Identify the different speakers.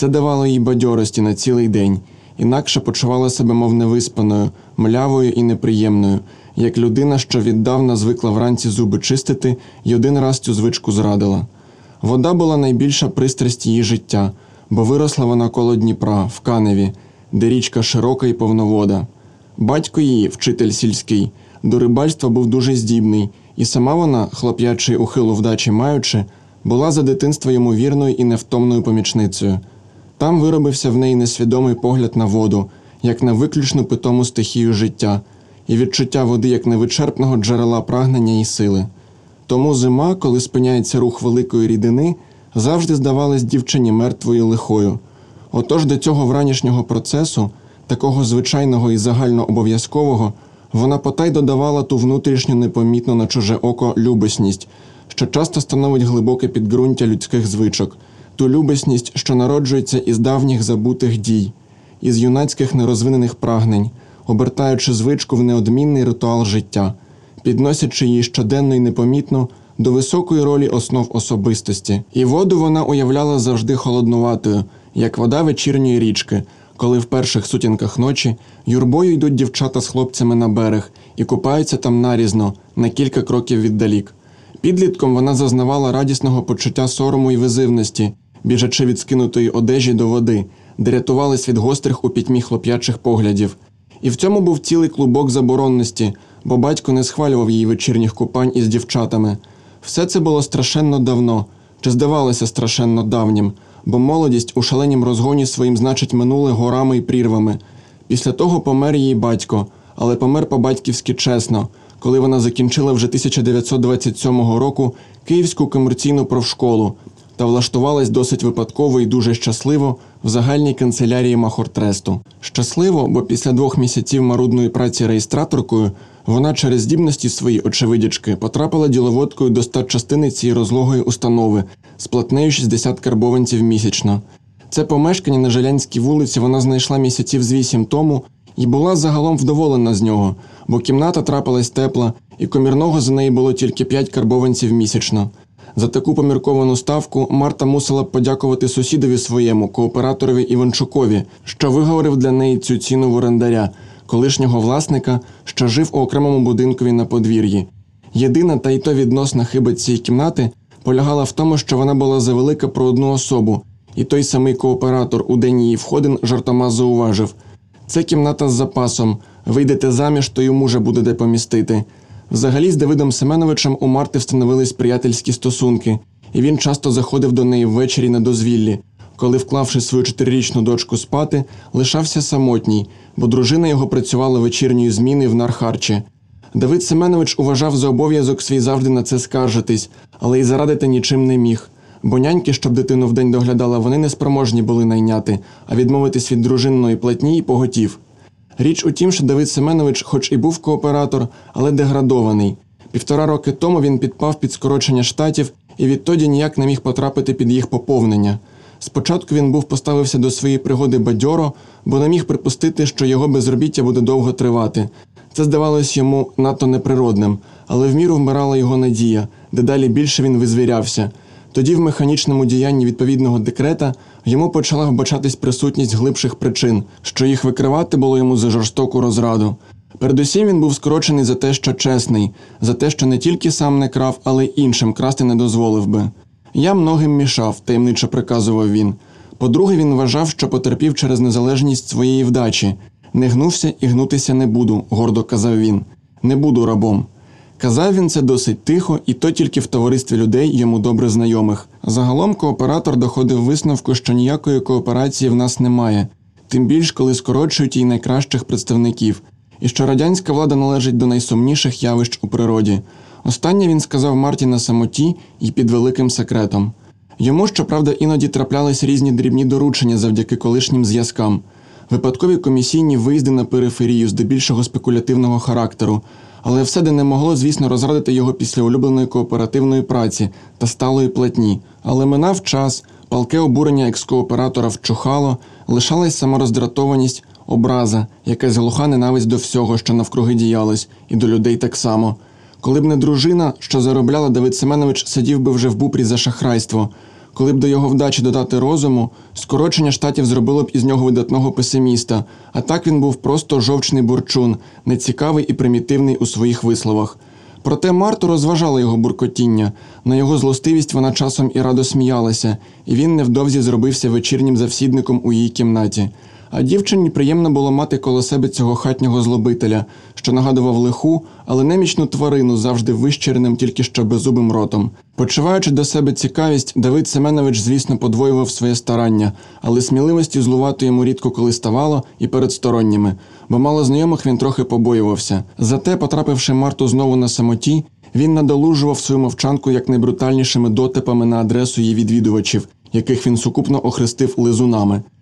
Speaker 1: Це давало їй бадьорості на цілий день, інакше почувала себе, мов невиспаною, млявою і неприємною, як людина, що віддавна звикла вранці зуби чистити і один раз цю звичку зрадила. Вода була найбільша пристрасть її життя, бо виросла вона коло Дніпра, в Каневі, де річка широка і повновода. Батько її, вчитель сільський, до рибальства був дуже здібний, і сама вона, хлоп'ячий ухилу вдачі маючи, була за дитинства йому вірною і невтомною помічницею. Там виробився в неї несвідомий погляд на воду, як на виключну питому стихію життя, і відчуття води як невичерпного джерела прагнення і сили. Тому зима, коли спиняється рух великої рідини, завжди здавалась дівчині мертвою лихою. Отож до цього вранішнього процесу, такого звичайного і загальнообов'язкового, вона потай додавала ту внутрішню непомітну на чуже око любесність, що часто становить глибоке підґрунтя людських звичок, ту любесність, що народжується із давніх забутих дій, із юнацьких нерозвинених прагнень, обертаючи звичку в неодмінний ритуал життя, підносячи її щоденно і непомітно до високої ролі основ особистості. І воду вона уявляла завжди холоднуватою, як вода вечірньої річки, коли в перших сутінках ночі юрбою йдуть дівчата з хлопцями на берег і купаються там нарізно, на кілька кроків віддалік. Підлітком вона зазнавала радісного почуття сорому і визивності, біжачи від скинутої одежі до води, де рятувались від гострих у пітьмі хлоп'ячих поглядів. І в цьому був цілий клубок заборонності, бо батько не схвалював її вечірніх купань із дівчатами. Все це було страшенно давно, чи здавалося страшенно давнім, бо молодість у шаленім розгоні своїм значить минуле горами і прірвами. Після того помер її батько, але помер по-батьківськи чесно, коли вона закінчила вже 1927 року Київську комерційну профшколу та влаштувалась досить випадково і дуже щасливо в загальній канцелярії Махортресту. Щасливо, бо після двох місяців марудної праці реєстраторкою вона через здібності свої очевидячки потрапила діловодкою до статчастини цієї розлогої установи з платнею 60 карбованців місячно. Це помешкання на Желянській вулиці вона знайшла місяців з вісім тому і була загалом вдоволена з нього, бо кімната трапилась тепла, і комірного за неї було тільки 5 карбованців місячно. За таку помірковану ставку Марта мусила подякувати сусідові своєму, кооператорові Іванчукові, що виговорив для неї цю ціну в орендаря, колишнього власника, що жив у окремому будинкові на подвір'ї. Єдина та й то відносна хиба цієї кімнати полягала в тому, що вона була завелика про одну особу, і той самий кооператор у день її входин жартома зауважив: це кімната з запасом. Вийдете заміж, то й мужа буде де помістити. Взагалі з Давидом Семеновичем у Марти встановились приятельські стосунки, і він часто заходив до неї ввечері на дозвіллі, коли, вклавши свою чотирирічну дочку спати, лишався самотній, бо дружина його працювала вечірньої зміни в нархарчі. Давид Семенович уважав за обов'язок свій завжди на це скаржитись, але й зарадити нічим не міг. Бо няньки, щоб дитину вдень доглядала, вони неспроможні були найняти, а відмовитись від дружинної платні і поготів. Річ у тім, що Давид Семенович, хоч і був кооператор, але деградований. Півтора роки тому він підпав під скорочення штатів і відтоді ніяк не міг потрапити під їх поповнення. Спочатку він був поставився до своєї пригоди бадьоро, бо не міг припустити, що його безробіття буде довго тривати. Це здавалось йому надто неприродним, але в міру вмирала його надія, дедалі більше він визвірявся. Тоді в механічному діянні відповідного декрета йому почала вбачатись присутність глибших причин, що їх викривати було йому за жорстоку розраду. Передусім він був скорочений за те, що чесний, за те, що не тільки сам не крав, але й іншим красти не дозволив би. Я многим мішав, таємниче приказував він. По-друге, він вважав, що потерпів через незалежність своєї вдачі. Не гнувся і гнутися не буду, гордо казав він. Не буду рабом. Казав він це досить тихо, і то тільки в товаристві людей йому добре знайомих. Загалом кооператор доходив висновку, що ніякої кооперації в нас немає, тим більш коли скорочують їй найкращих представників, і що радянська влада належить до найсумніших явищ у природі. Останнє він сказав Марті на самоті і під великим секретом. Йому, щоправда, іноді траплялись різні дрібні доручення завдяки колишнім зв'язкам, випадкові комісійні виїзди на периферію здебільшого спекулятивного характеру але все де не могло, звісно, розрадити його після улюбленої кооперативної праці та сталої платні. Але минав час, палке обурення екскооператора вчухало, лишалась самороздратованість, образа, якась глуха ненависть до всього, що навкруги діялось, і до людей так само. Коли б не дружина, що заробляла Давид Семенович, сидів би вже в бупрі за шахрайство. Коли б до його вдачі додати розуму, скорочення штатів зробило б із нього видатного песиміста, а так він був просто жовчний бурчун, нецікавий і примітивний у своїх висловах. Проте Марту розважало його буркотіння. На його злостивість вона часом і радо сміялася, і він невдовзі зробився вечірнім завсідником у її кімнаті. А дівчині приємно було мати коло себе цього хатнього злобителя, що нагадував лиху, але немічну тварину завжди вищереним тільки що беззубим ротом. Почуваючи до себе цікавість, Давид Семенович, звісно, подвоював своє старання, але сміливості злувати йому рідко коли ставало і перед сторонніми, бо мало знайомих він трохи побоювався. Зате, потрапивши Марту знову на самоті, він надолужував свою мовчанку як найбрутальнішими дотипами на адресу її відвідувачів, яких він сукупно охрестив лизунами.